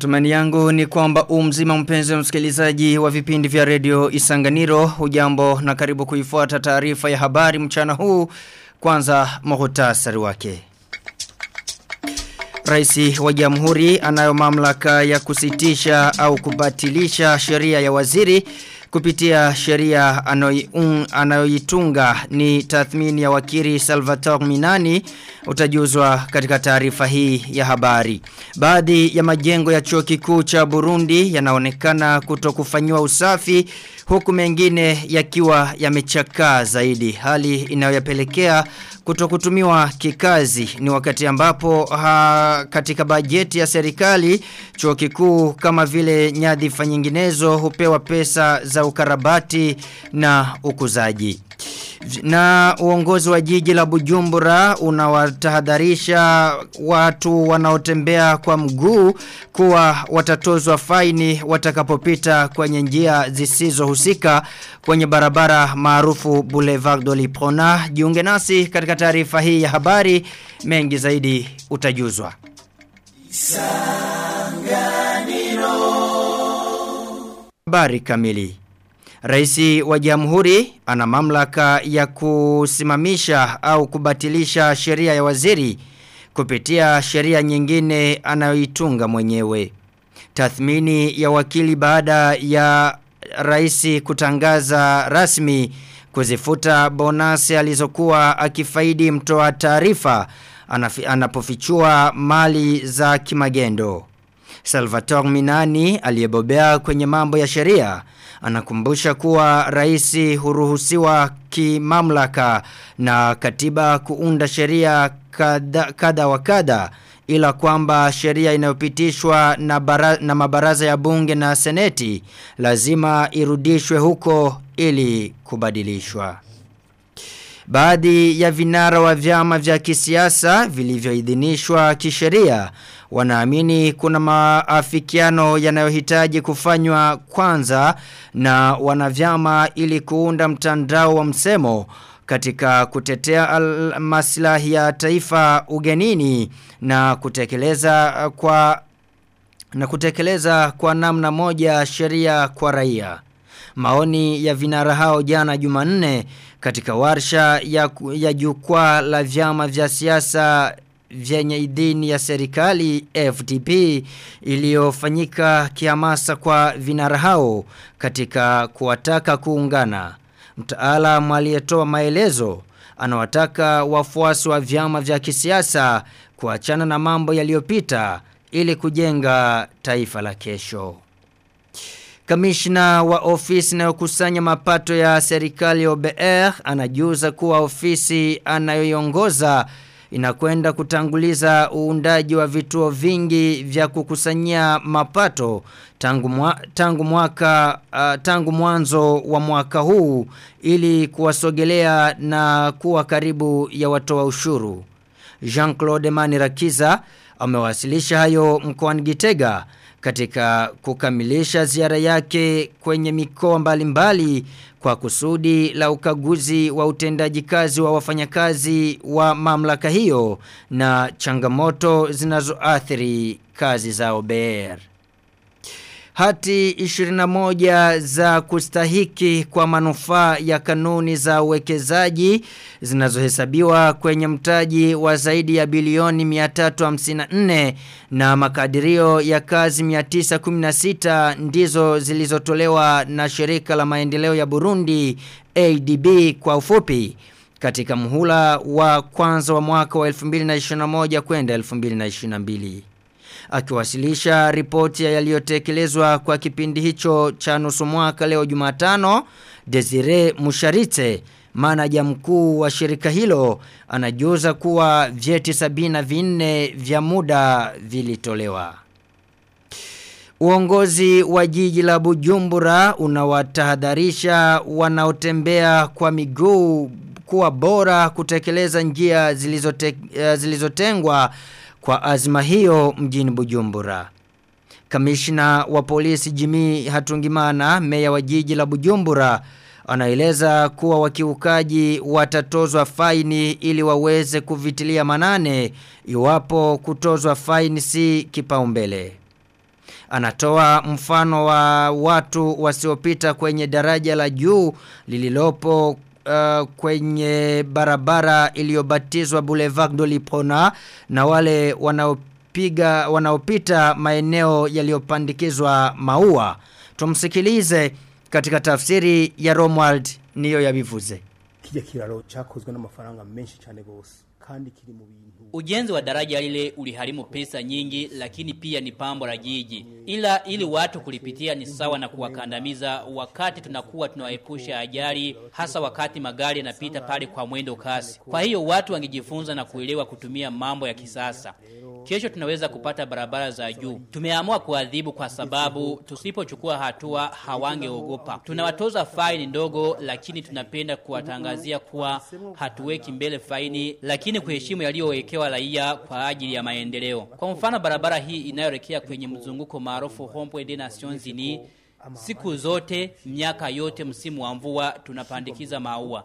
Matumani yangu ni kwamba umzima mpenzi msikilizaji wa vipindi vya redio Isanganiro. Hujambo na karibu kuifuata taarifa ya habari mchana huu. Kwanza muhtasari wake. Rais wa jamhuri anayo mamlaka ya kusitisha au kubatilisha sheria ya waziri kupitia sheria anayoitunga ni tathmini ya wakili Salvatore Minani utajuzwa katika taarifa hii ya habari. Baadhi ya majengo ya chuo kikuu cha Burundi yanaonekana kutokufanyiwa usafi huku mengine yakiwa yamechakaa zaidi. Hali inayoyapelekea kutokutumiwa kikazi ni wakati ambapo ha, katika bajeti ya serikali chuo kikuu kama vile nyadhifa nyinginezo hupewa pesa za ukarabati na ukuzaji. Na uongozi wa jiji la Bujumbura unawatahadharisha watu wanaotembea kwa mguu kuwa watatozwa faini watakapopita kwenye njia zisizohusika kwenye barabara maarufu Boulevard de Liprona. Jiunge nasi katika taarifa hii ya habari mengi zaidi utajuzwa. Habari kamili. Raisi wa jamhuri ana mamlaka ya kusimamisha au kubatilisha sheria ya waziri kupitia sheria nyingine anayoitunga mwenyewe. Tathmini ya wakili baada ya raisi kutangaza rasmi kuzifuta bonasi alizokuwa akifaidi mtoa taarifa anapofichua mali za kimagendo. Salvatore Minani aliyebobea kwenye mambo ya sheria anakumbusha kuwa rais huruhusiwa kimamlaka na katiba kuunda sheria kadha, kada wa kadha ila kwamba sheria inayopitishwa na, na mabaraza ya bunge na seneti lazima irudishwe huko ili kubadilishwa. Baadhi ya vinara wa vyama vya kisiasa vilivyoidhinishwa kisheria wanaamini kuna maafikiano yanayohitaji kufanywa kwanza na wanavyama ili kuunda mtandao wa msemo katika kutetea maslahi ya taifa ugenini na kutekeleza kwa na kutekeleza kwa namna moja sheria kwa raia. Maoni ya vinara hao jana Jumanne katika warsha ya, ya jukwaa la vyama vya siasa vyenye idhini ya serikali ftp iliyofanyika kihamasa kwa vinara hao katika kuwataka kuungana. Mtaalamu aliyetoa maelezo anawataka wafuasi wa vyama vya kisiasa kuachana na mambo yaliyopita ili kujenga taifa la kesho. Kamishna wa ofisi inayokusanya mapato ya serikali OBR anajuza kuwa ofisi anayoiongoza inakwenda kutanguliza uundaji wa vituo vingi vya kukusanyia mapato tangu, mwa, tangu mwaka uh, tangu mwanzo wa mwaka huu ili kuwasogelea na kuwa karibu ya watoa ushuru. Jean-Claude Manirakiza amewasilisha hayo mkoani Gitega katika kukamilisha ziara yake kwenye mikoa mbalimbali kwa kusudi la ukaguzi wa utendaji kazi wa wafanyakazi wa mamlaka hiyo na changamoto zinazoathiri kazi za OBR. Hati 21 za kustahiki kwa manufaa ya kanuni za uwekezaji zinazohesabiwa kwenye mtaji wa zaidi ya bilioni 354 na makadirio ya kazi 916 ndizo zilizotolewa na shirika la maendeleo ya Burundi ADB kwa ufupi. Katika muhula wa kwanza wa mwaka wa 2021 kwenda 2022 akiwasilisha ripoti ya yaliyotekelezwa kwa kipindi hicho cha nusu mwaka leo Jumatano Desire Musharite manaja mkuu wa shirika hilo anajuza kuwa vyeti sabina vinne vya muda vilitolewa. Uongozi wa jiji la Bujumbura unawatahadharisha wanaotembea kwa miguu kuwa bora kutekeleza njia uh, zilizotengwa kwa azma hiyo mjini Bujumbura. Kamishina wa polisi Jimmy Hatungimana, meya wa jiji la Bujumbura, anaeleza kuwa wakiukaji watatozwa faini ili waweze kuvitilia manane iwapo kutozwa faini si kipaumbele. Anatoa mfano wa watu wasiopita kwenye daraja la juu lililopo uh, kwenye barabara iliyobatizwa Boulevard de Lipona na wale wanaopiga wanaopita maeneo yaliyopandikizwa maua. Tumsikilize katika tafsiri ya Romwald niyo yabivuze. kija kiraro cyakozwe n'amafaranga menshi cyane gose kandi kiri mu bintu Ujenzi wa daraja lile uliharimu pesa nyingi lakini pia ni pambo la jiji. Ila ili watu kulipitia ni sawa na kuwakandamiza wakati tunakuwa tunawaepusha ajali hasa wakati magari yanapita pale kwa mwendo kasi. Kwa hiyo watu wangejifunza na kuelewa kutumia mambo ya kisasa. Kesho tunaweza kupata barabara za juu. Tumeamua kuadhibu kwa sababu tusipochukua hatua hawangeogopa. Tunawatoza faini ndogo lakini tunapenda kuwatangazia kuwa hatuweki mbele faini lakini kuheshimu yaliyowekewa raia kwa ajili ya maendeleo. Kwa mfano barabara hii inayoelekea kwenye mzunguko maarufu hombwe des Nations Unies Siku zote, miaka yote msimu wa mvua tunapandikiza maua.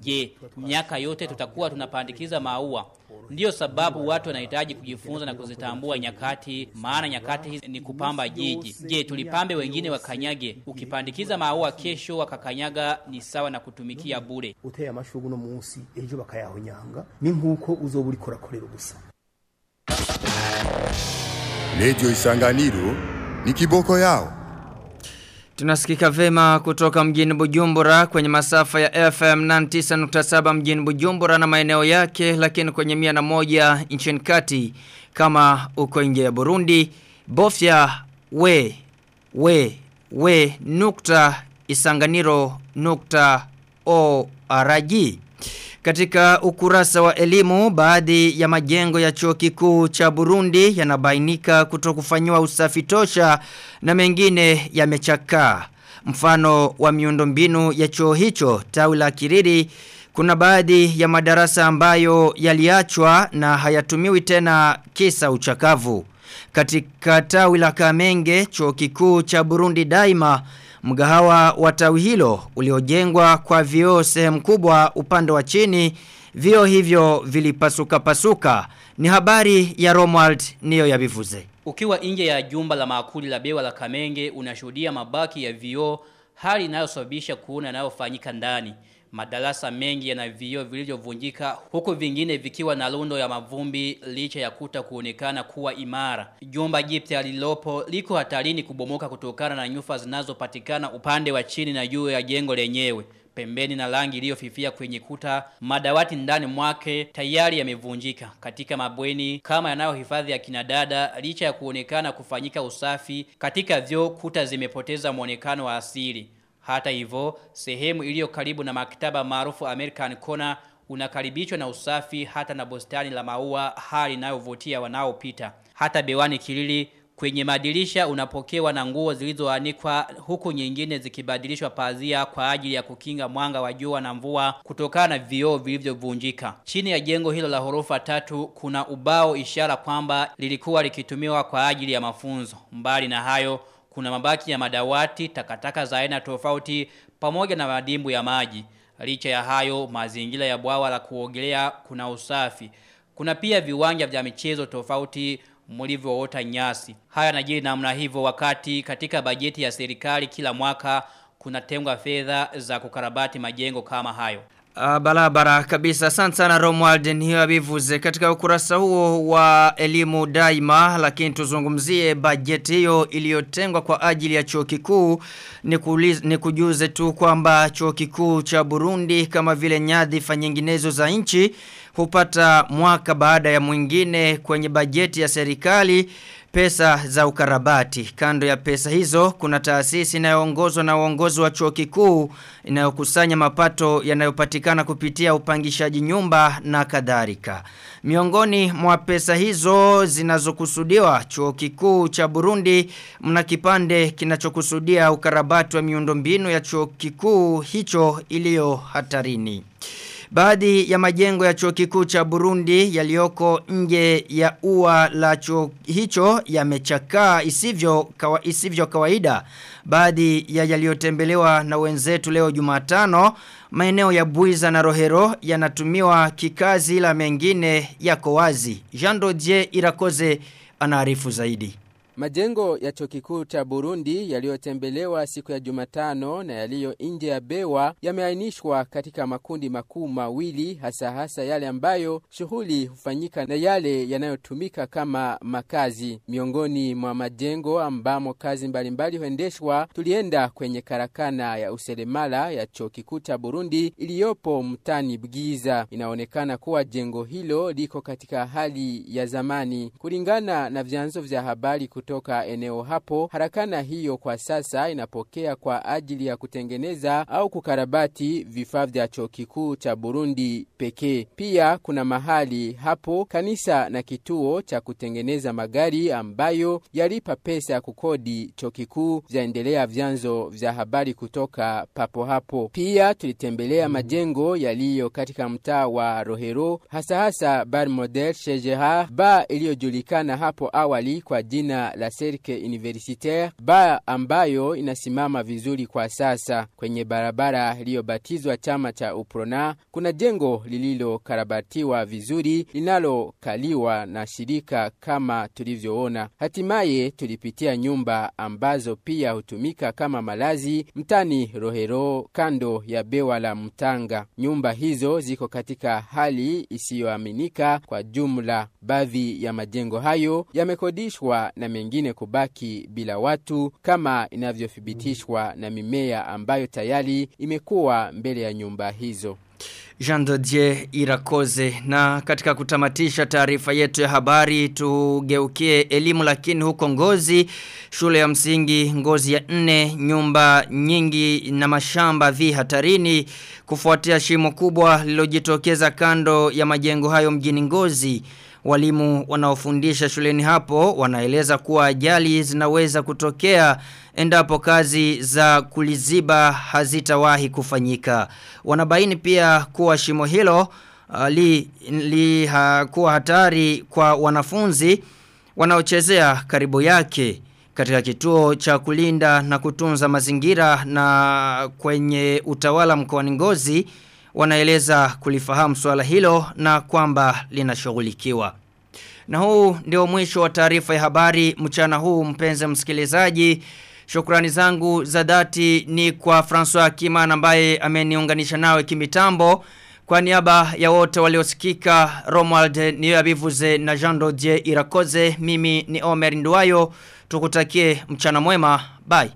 Je, miaka yote tutakuwa tunapandikiza maua? Ndiyo sababu watu wanahitaji kujifunza na kuzitambua nyakati, maana nyakati hizi ni kupamba jiji. Je, tulipambe wengine wakanyage? Ukipandikiza maua kesho wakakanyaga ni sawa na kutumikia bure. uteye amashugu no munsi ejo bakayahonyanga ni nkuko uzoba uriko urakorera ubusa Radio Isanganiro ni kiboko yao. Tunasikika vema kutoka mjini Bujumbura kwenye masafa ya FM 99.7 mjini Bujumbura na maeneo yake lakini kwenye mia na moja nchini kati. Kama uko nje ya Burundi bofya we we we nukta isanganiro nukta org katika ukurasa wa elimu, baadhi ya majengo ya chuo kikuu cha Burundi yanabainika kutokufanyiwa usafi tosha na mengine yamechakaa. Mfano wa miundombinu ya chuo hicho, tawi la Kiriri, kuna baadhi ya madarasa ambayo yaliachwa na hayatumiwi tena kisa uchakavu. Katika tawi la Kamenge, chuo kikuu cha Burundi daima, Mgahawa wa tawi hilo uliojengwa kwa vio sehemu kubwa upande wa chini vioo hivyo vilipasuka pasuka ni habari ya Romwald niyo ya bivuze. Ukiwa nje ya jumba la maakuli la bewa la Kamenge unashuhudia mabaki ya vioo hali inayosababisha kuona yanayofanyika ndani. Madarasa mengi yana vioo vilivyovunjika huku vingine vikiwa na lundo ya mavumbi licha ya kuta kuonekana kuwa imara. Jumba jipya lilopo liko hatarini kubomoka kutokana na nyufa zinazopatikana upande wa chini na juu ya jengo lenyewe. Pembeni na rangi iliyofifia kwenye kuta, madawati ndani mwake tayari yamevunjika. Katika mabweni kama yanayohifadhi ya kinadada licha ya kuonekana kufanyika usafi, katika vyoo kuta zimepoteza muonekano wa asili. Hata hivyo, sehemu iliyo karibu na maktaba maarufu American Corner unakaribishwa na usafi hata na bustani la maua hali inayovutia wanaopita. Hata bewani kilili kwenye madirisha unapokewa na nguo zilizoanikwa huku nyingine zikibadilishwa pazia kwa ajili ya kukinga mwanga wa jua na mvua kutokana na vioo vilivyovunjika. Chini ya jengo hilo la ghorofa tatu kuna ubao ishara kwamba lilikuwa likitumiwa kwa ajili ya mafunzo. Mbali na hayo kuna mabaki ya madawati, takataka za aina tofauti pamoja na madimbu ya maji. Licha ya hayo, mazingira ya bwawa la kuogelea kuna usafi. Kuna pia viwanja vya michezo tofauti mlivyoota nyasi. Haya yanajiri namna hivyo wakati katika bajeti ya serikali kila mwaka kunatengwa fedha za kukarabati majengo kama hayo. Uh, barabara kabisa. Asante sana Romuald niyo abivuze katika ukurasa huo wa elimu daima lakini tuzungumzie bajeti hiyo iliyotengwa kwa ajili ya chuo kikuu. Ni, ni kujuze tu kwamba chuo kikuu cha Burundi kama vile nyadhifa nyinginezo za nchi hupata mwaka baada ya mwingine kwenye bajeti ya serikali pesa za ukarabati. Kando ya pesa hizo kuna taasisi inayoongozwa na uongozi wa chuo kikuu inayokusanya mapato yanayopatikana kupitia upangishaji nyumba na kadhalika. Miongoni mwa pesa hizo zinazokusudiwa chuo kikuu cha Burundi mna kipande kinachokusudia ukarabati wa miundombinu ya chuo kikuu hicho iliyo hatarini. Baadhi ya majengo ya chuo kikuu cha Burundi yaliyoko nje ya ua la chuo hicho yamechakaa isivyo kawa, isivyo kawaida. Baadhi ya yaliyotembelewa na wenzetu leo Jumatano, maeneo ya Buiza na Rohero yanatumiwa kikazi ila mengine yako wazi. Jean Dodier Irakoze anaarifu zaidi. Majengo ya chuo kikuu cha Burundi yaliyotembelewa siku ya Jumatano na yaliyo nje ya Bewa yameainishwa katika makundi makuu mawili hasa hasa yale ambayo shughuli hufanyika na yale yanayotumika kama makazi. Miongoni mwa majengo ambamo kazi mbalimbali huendeshwa, tulienda kwenye karakana ya useremala ya chuo kikuu cha Burundi iliyopo mtani Bgiza. Inaonekana kuwa jengo hilo liko katika hali ya zamani. Kulingana na vyanzo vya habari kutoka eneo hapo, harakana hiyo kwa sasa inapokea kwa ajili ya kutengeneza au kukarabati vifaa vya chuo kikuu cha Burundi pekee. Pia kuna mahali hapo kanisa na kituo cha kutengeneza magari ambayo yalipa pesa ya kukodi chuo kikuu, vyaendelea vyanzo vya habari kutoka papo hapo. Pia tulitembelea majengo yaliyo katika mtaa wa Rohero, hasa hasa Bar Model Shejeha, ba iliyojulikana hapo awali kwa jina la serke Universitaire, ba ambayo inasimama vizuri kwa sasa. Kwenye barabara iliyobatizwa chama cha Uprona kuna jengo lililokarabatiwa vizuri linalokaliwa na shirika kama tulivyoona. Hatimaye tulipitia nyumba ambazo pia hutumika kama malazi mtani Rohero kando ya bewa la Mtanga. Nyumba hizo ziko katika hali isiyoaminika kwa jumla. Baadhi ya majengo hayo yamekodishwa na mengine kubaki bila watu kama inavyothibitishwa na mimea ambayo tayari imekuwa mbele ya nyumba hizo. Jean Dodier Irakoze na katika kutamatisha taarifa yetu ya habari tugeukie elimu lakini huko ngozi shule ya msingi ngozi ya nne nyumba nyingi na mashamba vi hatarini kufuatia shimo kubwa lilojitokeza kando ya majengo hayo mjini ngozi Walimu wanaofundisha shuleni hapo wanaeleza kuwa ajali zinaweza kutokea endapo kazi za kuliziba hazitawahi kufanyika. Wanabaini pia kuwa shimo hilo uh, li, li ha, kuwa hatari kwa wanafunzi wanaochezea karibu yake katika kituo cha kulinda na kutunza mazingira na kwenye utawala mkoani Ngozi wanaeleza kulifahamu swala hilo na kwamba linashughulikiwa. Na huu ndio mwisho wa taarifa ya habari mchana huu mpenzi msikilizaji. Shukrani zangu za dhati ni kwa François Kimana ambaye ameniunganisha nawe kimitambo. Kwa niaba ya wote waliosikika Romuald Niyabivuze na Jean Dodier Irakoze mimi ni Omer nduayo tukutakie mchana mwema. Bye.